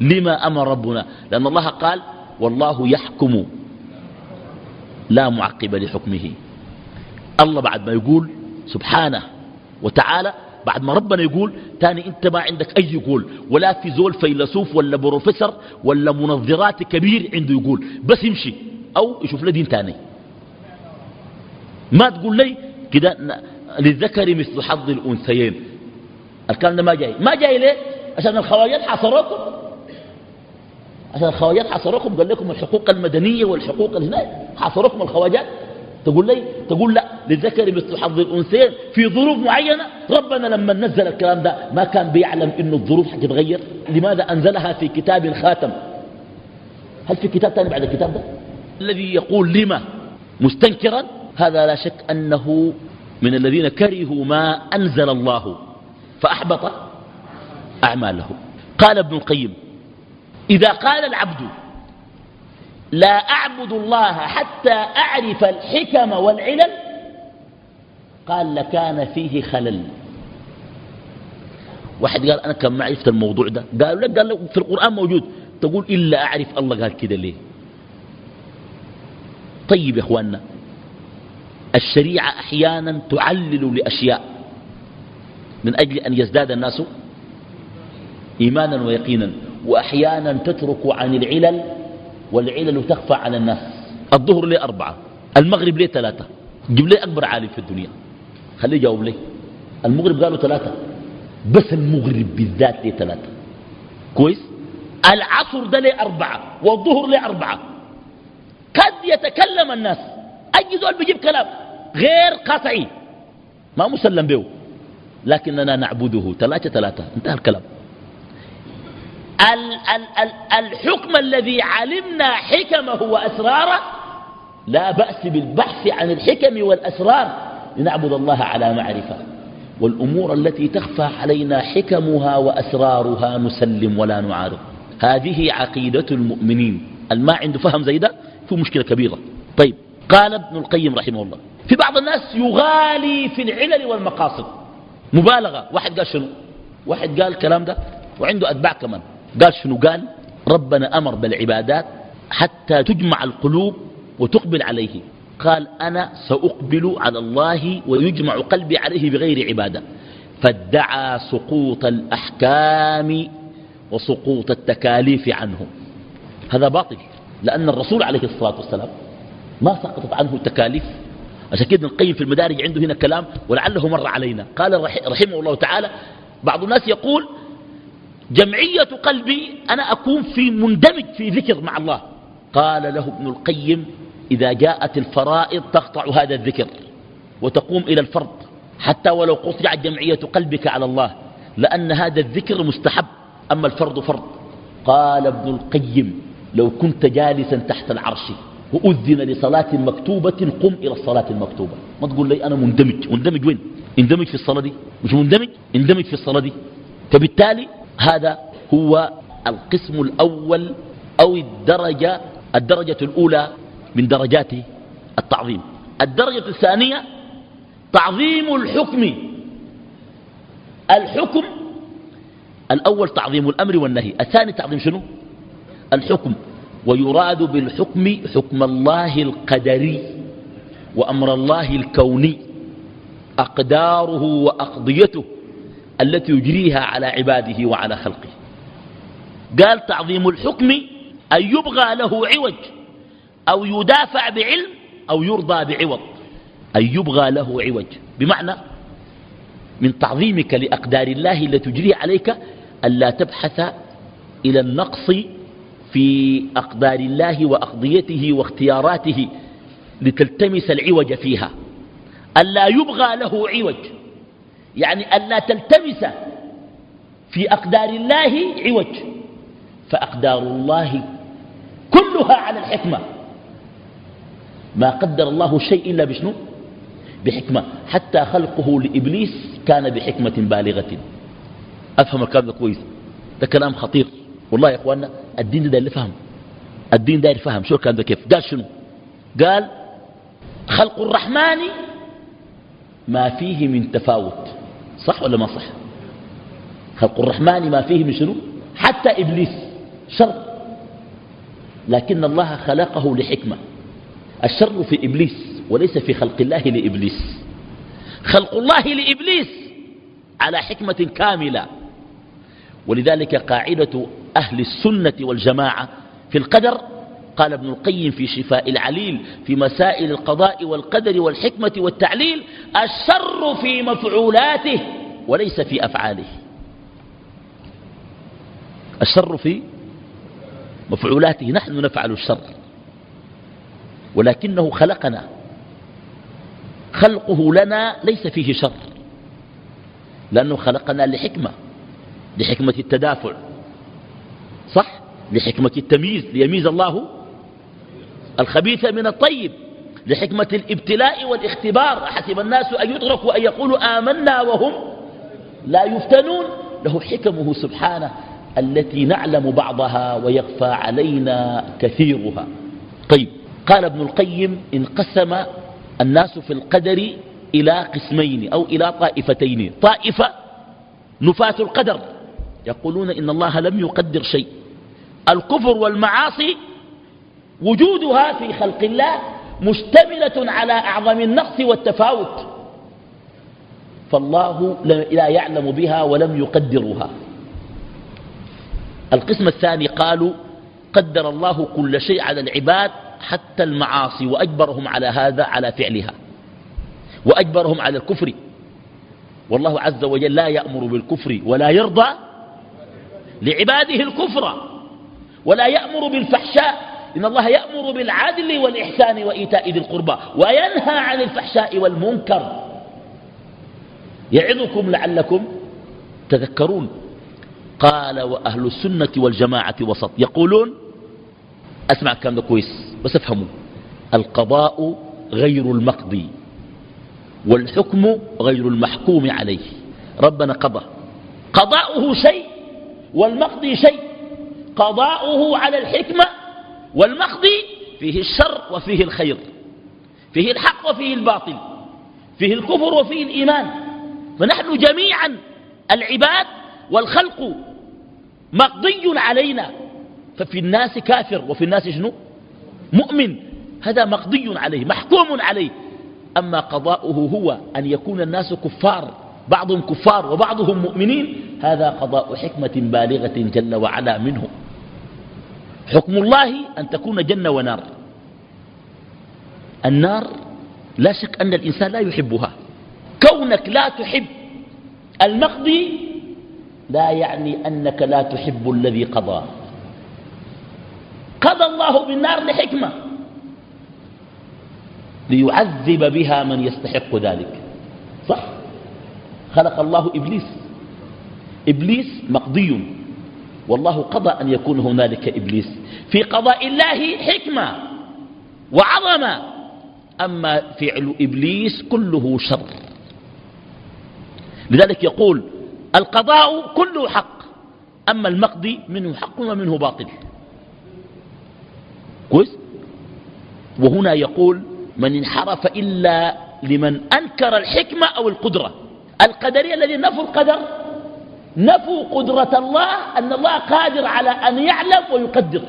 لما أمر ربنا لأن الله قال والله يحكم لا معقب لحكمه. الله بعد ما يقول سبحانه وتعالى بعد ما ربنا يقول تاني انت ما عندك أي يقول ولا في زول فيلسوف ولا بروفيسور ولا منظرات كبير عنده يقول. بس يمشي أو يشوف له دين تاني. ما تقول لي كده للذكر مثل حظ الأنثيين. الكلام ده ما جاي. ما جاي ليه؟ عشان الخواجات حاصروكم. عشان الخواجات حاصروكم قال لكم الحقوق المدنية والحقوق هناك حاصروكم الخواجات. تقول لي تقول لا للذكر مثل حظ الأنثيين في ظروف معينة. ربنا لما نزل الكلام ده ما كان بيعلم إنه الظروف حتتغير. لماذا أنزلها في كتاب خاتم؟ هل في كتاب ثاني بعد الكتاب ده؟ الذي يقول لما؟ مستنكرا؟ هذا لا شك أنه من الذين كرهوا ما أنزل الله فأحبط اعماله قال ابن القيم إذا قال العبد لا أعبد الله حتى أعرف الحكم والعلل قال لكان فيه خلل. واحد قال أنا كم ما عرفت الموضوع ده. قالوا لك قال في القرآن موجود. تقول إلا أعرف الله. قال كده ليه؟ طيب يا أخواننا الشريعة أحيانا تعلل لأشياء من أجل أن يزداد الناس إيمانا ويقينا وأحيانا تترك عن العلل والعلل تخفى على الناس. الظهر ليه أربعة المغرب ليه ثلاثة جيب لي أكبر عالم في الدنيا. خليه يجاوب لي. المغرب قالوا ثلاثة بس المغرب بالذات ليه ثلاثة. كويس؟ العصر ده ليه أربعة والظهر ليه أربعة. قد يتكلم الناس. أي زول بيجيب كلام غير قطعي ما مسلم به. لكننا نعبده. ثلاثة ثلاثة. انتهى الكلام. ال ال ال الحكم الذي علمنا حكمه وأسراره لا بأس بالبحث عن الحكم والأسرار لنعبد الله على معرفة. والأمور التي تخفى علينا حكمها وأسرارها نسلم ولا نعارض. هذه عقيدة المؤمنين. الما عنده فهم زي ده في مشكلة كبيرة. طيب قال ابن القيم رحمه الله في بعض الناس يغالي في العلل والمقاصد. مبالغة. واحد قال شنو؟ واحد قال الكلام ده وعنده أتباع كمان. قال شنو؟ قال ربنا أمر بالعبادات حتى تجمع القلوب وتقبل عليه. قال أنا سأقبل على الله ويجمع قلبي عليه بغير عبادة. فادعى سقوط الأحكام وسقوط التكاليف عنه. هذا باطل لأن الرسول عليه الصلاة والسلام ما سقطت عنه التكاليف. عشان كده القيم في المدارج عنده هنا كلام ولعله مر علينا. قال رحمه الله تعالى بعض الناس يقول جمعية قلبي أنا أكون في مندمج في ذكر مع الله. قال له ابن القيم إذا جاءت الفرائض تقطع هذا الذكر وتقوم إلى الفرض حتى ولو قطعت جمعية قلبك على الله لأن هذا الذكر مستحب أما الفرض فرض. قال ابن القيم لو كنت جالسا تحت العرش وأذن لصلاة مكتوبة قم إلى الصلاة المكتوبة. ما تقول لي أنا مندمج؟ مندمج وين؟ اندمج في الصلاة دي؟ مش مندمج؟ اندمج في الصلاة دي. فبالتالي هذا هو القسم الأول أو الدرجة الدرجة الأولى من درجات التعظيم. الدرجة الثانية تعظيم الحكم. الحكم الأول تعظيم الأمر والنهي الثاني تعظيم شنو؟ الحكم. ويراد بالحكم حكم الله القدري وأمر الله الكوني أقداره وأقضيته. التي يجريها على عباده وعلى خلقه. قال تعظيم الحكم أن يبغى له عوج أو يدافع بعلم أو يرضى بعوض. أن يبغى له عوج. بمعنى من تعظيمك لأقدار الله التي تجري عليك ألا تبحث إلى النقص في أقدار الله وأقضيته واختياراته لتلتمس العوج فيها. ألا يبغى له عوج. يعني ألا تلتمس في أقدار الله عوج فأقدار الله كلها على الحكمة. ما قدر الله شيء إلا بشنو؟ بحكمة. حتى خلقه لإبليس كان بحكمة بالغة. أفهم الكلام ده كويس؟ ده كلام خطير. والله يا إخواننا الدين ده اللي فهم. الدين ده فهم. شو الكلام ده كيف. قال شنو؟ قال خلق الرحمن ما فيه من تفاوت. صح ولا ما صح؟ خلق الرحمن ما فيه من شنو؟ حتى إبليس شر. لكن الله خلقه لحكمة. الشر في إبليس وليس في خلق الله لإبليس. خلق الله لإبليس على حكمة كاملة. ولذلك قاعدة أهل السنة والجماعة في القدر قال ابن القيم في شفاء العليل في مسائل القضاء والقدر والحكمة والتعليل الشر في مفعولاته وليس في أفعاله. الشر في مفعولاته نحن نفعل الشر. ولكنه خلقنا. خلقه لنا ليس فيه شر. لأنه خلقنا لحكمة لحكمة التدافع. صح؟ لحكمة التمييز ليميز الله الخبيث من الطيب لحكمة الابتلاء والاختبار. حسب الناس أن يتركوا أن يقولوا آمنا وهم لا يفتنون. له حكمه سبحانه التي نعلم بعضها ويخفى علينا كثيرها. طيب قال ابن القيم انقسم الناس في القدر إلى قسمين أو إلى طائفتين. طائفة نفاة القدر يقولون إن الله لم يقدر شيء. الكفر والمعاصي وجودها في خلق الله مشتملة على أعظم النقص والتفاوت. فالله لا يعلم بها ولم يقدرها. القسم الثاني قالوا قدر الله كل شيء على العباد حتى المعاصي وأجبرهم على هذا على فعلها. وأجبرهم على الكفر. والله عز وجل لا يأمر بالكفر ولا يرضى لعباده الكفر ولا يأمر بالفحشاء إن الله يأمر بالعدل والإحسان وإيتاء ذي القربى وينهى عن الفحشاء والمنكر. يعظكم لعلكم تذكرون. قال وأهل السنة والجماعة وسط. يقولون أسمع الكلام ده كويس بس افهموا. القضاء غير المقضي والحكم غير المحكوم عليه. ربنا قضى. قضاؤه شيء والمقضي شيء. قضاؤه على الحكمة والمقضي فيه الشر وفيه الخير فيه الحق وفيه الباطل فيه الكفر وفيه الإيمان. فنحن جميعا العباد والخلق مقضي علينا. ففي الناس كافر وفي الناس شنو؟ مؤمن. هذا مقضي عليه محكوم عليه. أما قضاؤه هو أن يكون الناس كفار بعضهم كفار وبعضهم مؤمنين هذا قضاء حكمة بالغة جل وعلا منه. حكم الله أن تكون جنة ونار. النار لا شك أن الإنسان لا يحبها. كونك لا تحب المقضي لا يعني أنك لا تحب الذي قضى. قضى الله بالنار لحكمة. ليعذب بها من يستحق ذلك. صح؟ خلق الله إبليس. إبليس مقضي. والله قضى أن يكون هنالك إبليس. في قضاء الله حكمة وعظمة. أما فعل إبليس كله شر. لذلك يقول القضاء كله حق أما المقضي منه حق ومنه باطل. كويس؟ وهنا يقول من انحرف إلا لمن أنكر الحكمة أو القدرة. القدرية الذي نفوا القدر نفوا قدرة الله أن الله قادر على أن يعلم ويقدر.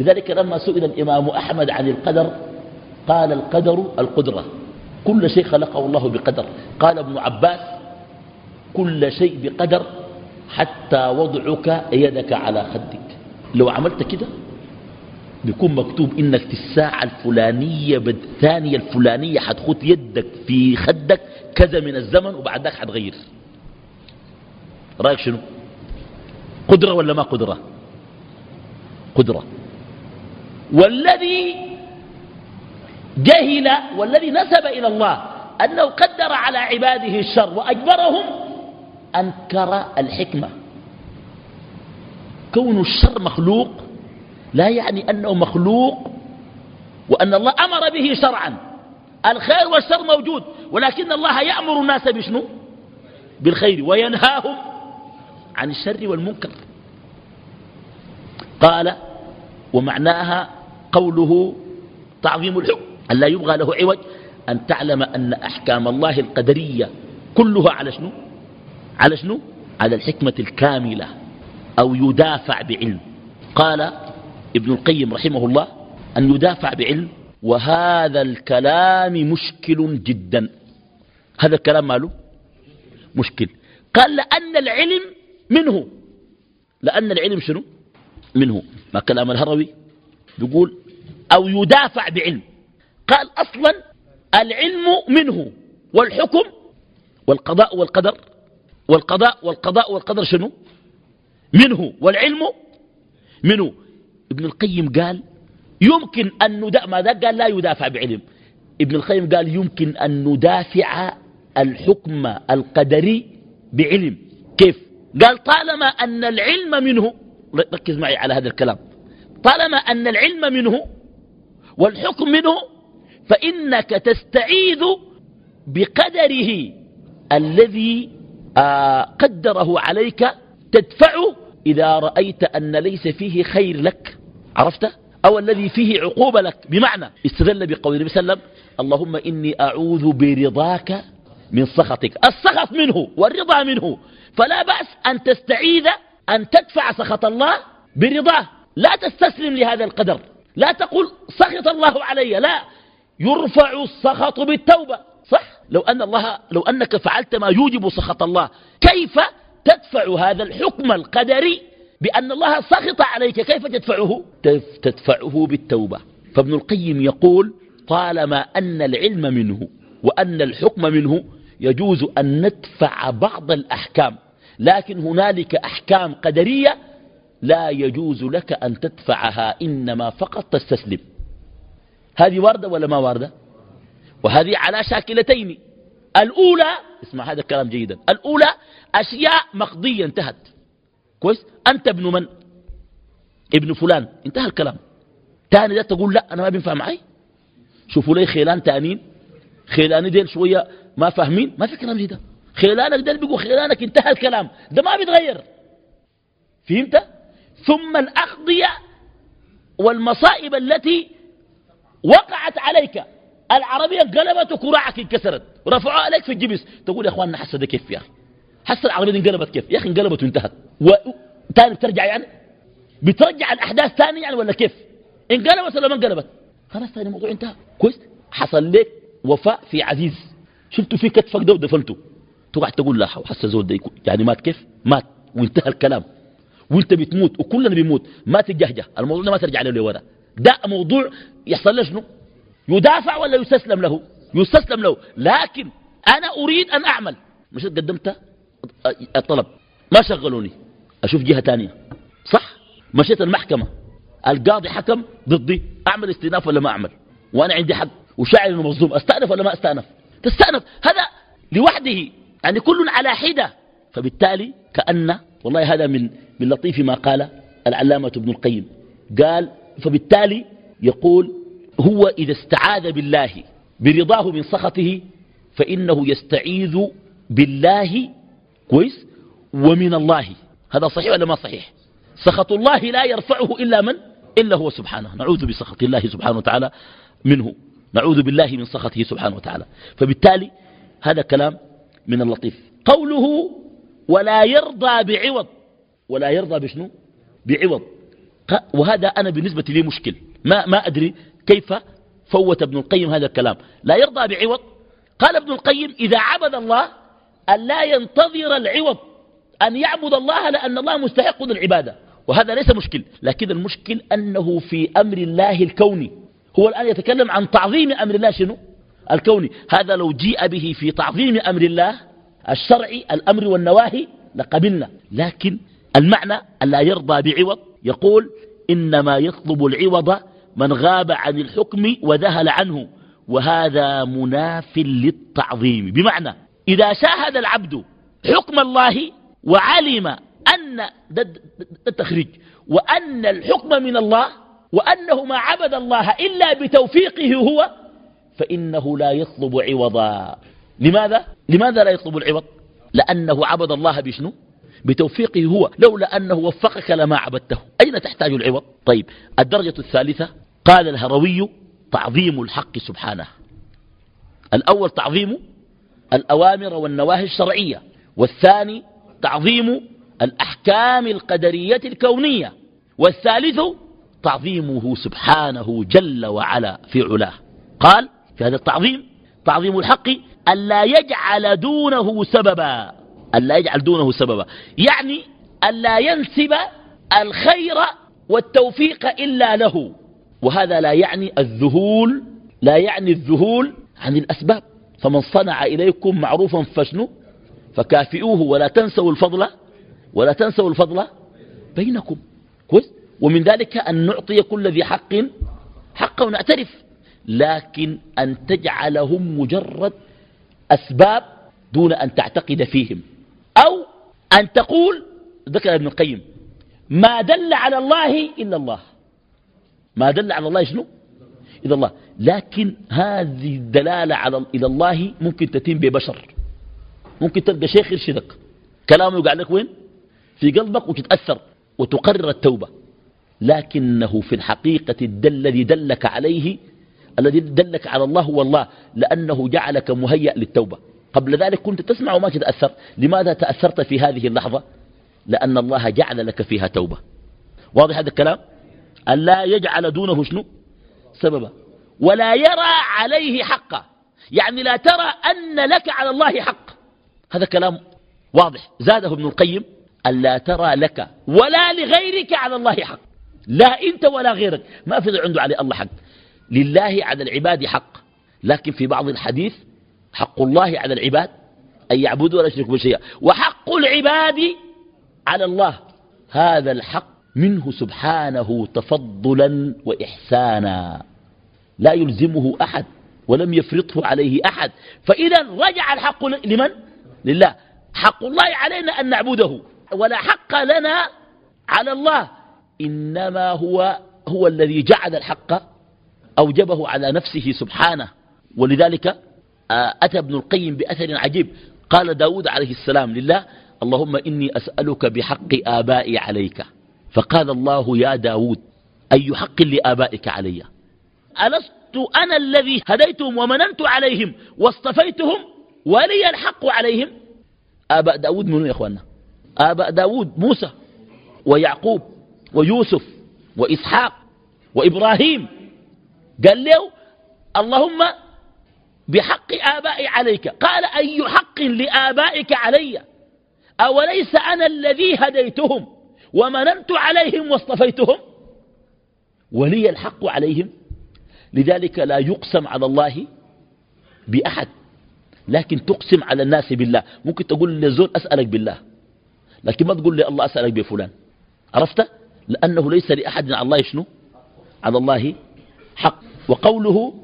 لذلك لما سئل الإمام أحمد عن القدر قال القدر القدرة. كل شيء خلقه الله بقدر. قال ابن عباس كل شيء بقدر حتى وضعك يدك على خدك. لو عملت كده بيكون مكتوب انك في الساعة الفلانية بالثانية الفلانية حتخط يدك في خدك كذا من الزمن وبعد ذاك حتغير. رأيك شنو؟ قدرة ولا ما قدرة؟ قدرة. والذي جهل والذي نسب إلى الله أنه قدر على عباده الشر وأجبرهم أنكر الحكمة. كون الشر مخلوق لا يعني أنه مخلوق وأن الله أمر به شرعا. الخير والشر موجود ولكن الله يأمر الناس بشنو؟ بالخير وينهاهم عن الشر والمنكر. قال ومعناها قوله تعظيم الحكم أن لا يبغى له عوج أن تعلم أن أحكام الله القدرية كلها على شنو؟ على شنو؟ على الحكمة الكاملة أو يدافع بعلم. قال ابن القيم رحمه الله أن يدافع بعلم وهذا الكلام مشكل جدا. هذا الكلام ماله؟ مشكل. قال لأن العلم منه. لأن العلم شنو؟ منه. ما كلام الهروي بيقول أو يدافع بعلم. قال أصلا العلم منه. والحكم والقضاء والقدر. والقضاء والقضاء والقدر شنو؟ منه. والعلم منه. ابن القيم قال يمكن أن ندافع ماذا قال؟ لا يدافع بعلم. ابن القيم قال يمكن أن ندافع الحكم القدري بعلم. كيف؟ قال طالما أن العلم منه ركز معي على هذا الكلام. طالما أن العلم منه والحكم منه فإنك تستعيذ بقدره الذي آه قدره عليك تدفعه إذا رأيت أن ليس فيه خير لك. عرفت؟ أو الذي فيه عقوبة لك. بمعنى استدل بقول النبي صلى الله عليه وسلم اللهم إني أعوذ برضاك من سخطك. السخط منه والرضا منه. فلا بأس أن تستعيذ أن تدفع سخط الله برضاه. لا تستسلم لهذا القدر. لا تقول سخط الله علي لا. يرفع السخط بالتوبة. صح؟ لو أن الله لو أنك فعلت ما يوجب سخط الله كيف تدفع هذا الحكم القدري بأن الله سخط عليك؟ كيف تدفعه؟ تدفعه بالتوبة. فابن القيم يقول طالما أن العلم منه وأن الحكم منه يجوز أن ندفع بعض الأحكام. لكن هنالك أحكام قدرية لا يجوز لك أن تدفعها إنما فقط تستسلم. هذه واردة ولا ما واردة؟ وهذه على شاكلتين. الأولى اسمع هذا الكلام جيدا الأولى أشياء مقضية انتهت. كويس؟ أنت ابن من؟ ابن فلان. انتهى الكلام. تاني ده تقول لا أنا ما بينفع معي. شوفوا لي خيلان تانين. خيلاني ديل شوية ما فاهمين. ما في كلام ده خيلانك ديل بيقول خيلانك انتهى الكلام. ده ما بيتغير. فهمت؟ ثم الأخضية والمصائب التي وقعت عليك. العربية انقلبت وكراعك انكسرت. ورفعوا عليك في الجبس. تقول يا أخواننا حس ده كيف يا أخي؟ حس العربية انقلبت كيف؟ يا أخي انقلبت وانتهت. وتاني بترجع يعني؟ بترجع الأحداث ثاني يعني ولا كيف؟ انقلبت ولا ما انقلبت؟ خلاص ثاني الموضوع انتهى. كويس. حصل لك وفاء في عزيز. شلته في كتفك ده ودفنته تقعد تقول لا حس زول ده يعني مات كيف؟ مات. وانتهى الكلام. وانت بتموت وكلنا بيموت ما تجهجه. الموضوع ده ما ترجع له لورا. ده موضوع يحصل له شنو؟ يدافع ولا يستسلم له؟ يستسلم له. لكن أنا أريد أن أعمل. مشيت قدمت؟ الطلب. ما شغلوني. أشوف جهة تانية. صح؟ مشيت المحكمة. القاضي حكم ضدي. أعمل استئناف ولا ما أعمل؟ وأنا عندي حق. وشاعر إنه مظلوم. أستأنف ولا ما أستأنف؟ تستأنف. هذا لوحده. يعني كل على حدة. فبالتالي كأن والله هذا من من لطيف ما قال العلامة ابن القيم. قال فبالتالي يقول هو إذا استعاذ بالله برضاه من سخطه فإنه يستعيذ بالله. كويس؟ ومن الله. هذا صحيح ولا ما صحيح؟ سخط الله لا يرفعه إلا من؟ إلا هو سبحانه. نعوذ بسخط الله سبحانه وتعالى منه. نعوذ بالله من سخطه سبحانه وتعالى. فبالتالي هذا كلام من اللطيف. قوله ولا يرضى بعوض. ولا يرضى بشنو؟ بعوض. وهذا أنا بالنسبة لي مشكل. ما, ما أدري كيف فوت ابن القيم هذا الكلام. لا يرضى بعوض. قال ابن القيم إذا عبد الله أن لا ينتظر العوض أن يعبد الله لأن الله مستحق للعبادة. وهذا ليس مشكل. لكن المشكل أنه في أمر الله الكوني. هو الآن يتكلم عن تعظيم أمر الله شنو؟ الكوني. هذا لو جيء به في تعظيم أمر الله الشرعي الأمر والنواهي لقبلنا. لكن المعنى أن لا يرضى بعوض. يقول إنما يطلب العوض من غاب عن الحكم وذهل عنه وهذا مناف للتعظيم. بمعنى إذا شاهد العبد حكم الله وعلم أن التخريج وأن الحكم من الله وأنه ما عبد الله إلا بتوفيقه هو فإنه لا يطلب عوضا لماذا؟ لماذا لا يطلب العوض؟ لأنه عبد الله بشنو؟ بتوفيقه هو لولا أنه وفقك لما عبدته أين تحتاج العوض؟ طيب الدرجة الثالثة قال الهروي تعظيم الحق سبحانه الأول تعظيم الأوامر والنواهي الشرعية والثاني تعظيم الأحكام القدرية الكونية والثالث تعظيمه سبحانه جل وعلا في علاه قال في هذا التعظيم تعظيم الحق ألا يجعل دونه سببا. ألا يجعل دونه سببا. يعني ألا ينسب الخير والتوفيق إلا له. وهذا لا يعني الذهول لا يعني الذهول عن الأسباب. فمن صنع إليكم معروفا فشنو فكافئوه ولا تنسوا الفضل ولا تنسوا الفضل بينكم. كويس؟ ومن ذلك أن نعطي كل ذي حق حقه ونعترف لكن أن تجعلهم مجرد أسباب دون أن تعتقد فيهم. أو أن تقول ذكر ابن القيم ما دل على الله إلا الله. ما دل على الله شنو؟ إلى الله. لكن هذه الدلالة على إلى الله ممكن تتم ببشر. ممكن تلقى شيخ يرشدك. كلامه يقع لك وين؟ في قلبك وتتأثر وتقرر التوبة. لكنه في الحقيقة الذي دلك عليه الذي دلك على الله هو الله لأنه جعلك مهيأ للتوبة. قبل ذلك كنت تسمع وما تتأثر. لماذا تأثرت في هذه اللحظة؟ لأن الله جعل لك فيها توبة. واضح هذا الكلام؟ أن لا يجعل دونه شنو؟ سببا. ولا يرى عليه حقا. يعني لا ترى أن لك على الله حق. هذا كلام واضح. زاده ابن القيم أن لا ترى لك ولا لغيرك على الله حق. لا أنت ولا غيرك. ما في عنده عليه الله حق. لله على العباد حق. لكن في بعض الحديث حق الله على العباد أن يعبدوا ولا يشركوا بشيئا وحق العباد على الله. هذا الحق منه سبحانه تفضلا وإحسانا. لا يلزمه أحد ولم يفرطه عليه أحد. فإذا رجع الحق لمن؟ لله. حق الله علينا أن نعبده. ولا حق لنا على الله. إنما هو هو الذي جعل الحق أوجبه على نفسه سبحانه. ولذلك آه، أتى ابن القيم بأثر عجيب. قال داود عليه السلام لله اللهم إني أسألك بحق آبائي عليك. فقال الله يا داود أي حق لآبائك علي؟ ألست أنا الذي هديتهم ومننت عليهم واصطفيتهم ولي الحق عليهم؟ آباء داود منو يا أخوانا آباء داود موسى ويعقوب ويوسف وإسحاق وإبراهيم قال له اللهم بحق آبائي عليك. قال أي حق لآبائك علي؟ أوليس أنا الذي هديتهم ومننت عليهم واصطفيتهم؟ ولي الحق عليهم. لذلك لا يقسم على الله بأحد لكن تقسم على الناس بالله. ممكن تقول لزول أسألك بالله لكن ما تقول لي الله أسألك بفلان. عرفت؟ لأنه ليس لأحد على الله شنو؟ على الله حق. وقوله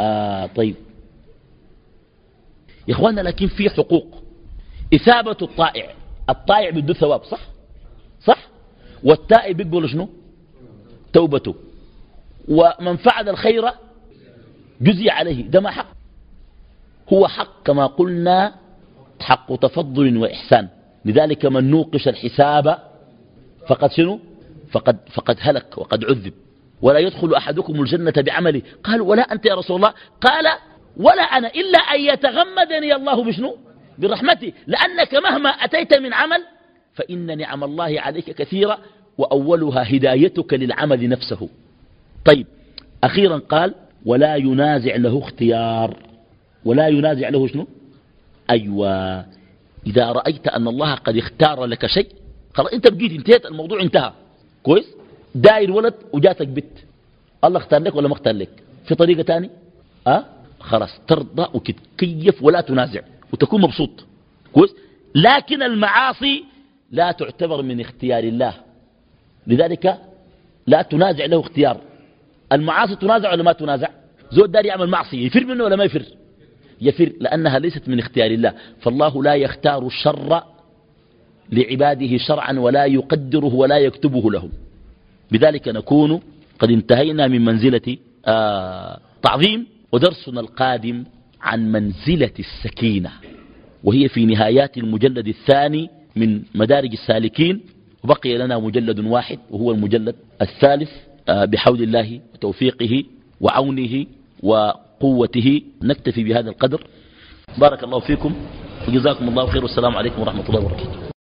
آه طيب. يا إخوانا لكن في حقوق. إثابة الطائع. الطائع بده ثواب صح؟ صح؟ والتائب بيقبل شنو؟ توبته. ومن فعل الخير جزي عليه. ده ما حق. هو حق كما قلنا حق تفضل وإحسان. لذلك من نوقش الحساب فقد شنو؟ فقد, فقد هلك وقد عذب. ولا يدخل أحدكم الجنة بعمله. قال ولا أنت يا رسول الله. قال ولا أنا إلا أن يتغمدني الله بشنو؟ برحمته. لأنك مهما أتيت من عمل فإن نعم الله عليك كثيرة وأولها هدايتك للعمل نفسه. طيب أخيرا قال ولا ينازع له اختيار. ولا ينازع له شنو؟ أيوة. إذا رأيت أن الله قد اختار لك شيء خلاص أنت بقيت انتهيت الموضوع انتهى. كويس؟ داير ولد وجاتك بنت. الله اختار لك ولا ما اختار لك؟ في طريقة تاني؟ أه؟ خلاص ترضى وتتكيف ولا تنازع وتكون مبسوط. كويس؟ لكن المعاصي لا تعتبر من اختيار الله. لذلك لا تنازع له اختيار. المعاصي تنازع ولا ما تنازع؟ زود دار يعمل معصية يفر منه ولا ما يفر؟ يفر لأنها ليست من اختيار الله. فالله لا يختار الشر لعباده شرعا ولا يقدره ولا يكتبه لهم. بذلك نكون قد انتهينا من منزلة آه تعظيم ودرسنا القادم عن منزلة السكينة وهي في نهايات المجلد الثاني من مدارج السالكين وبقي لنا مجلد واحد وهو المجلد الثالث آه، بحول الله وتوفيقه وعونه وقوته. نكتفي بهذا القدر. بارك الله فيكم. وجزاكم الله خير. والسلام عليكم ورحمة الله وبركاته.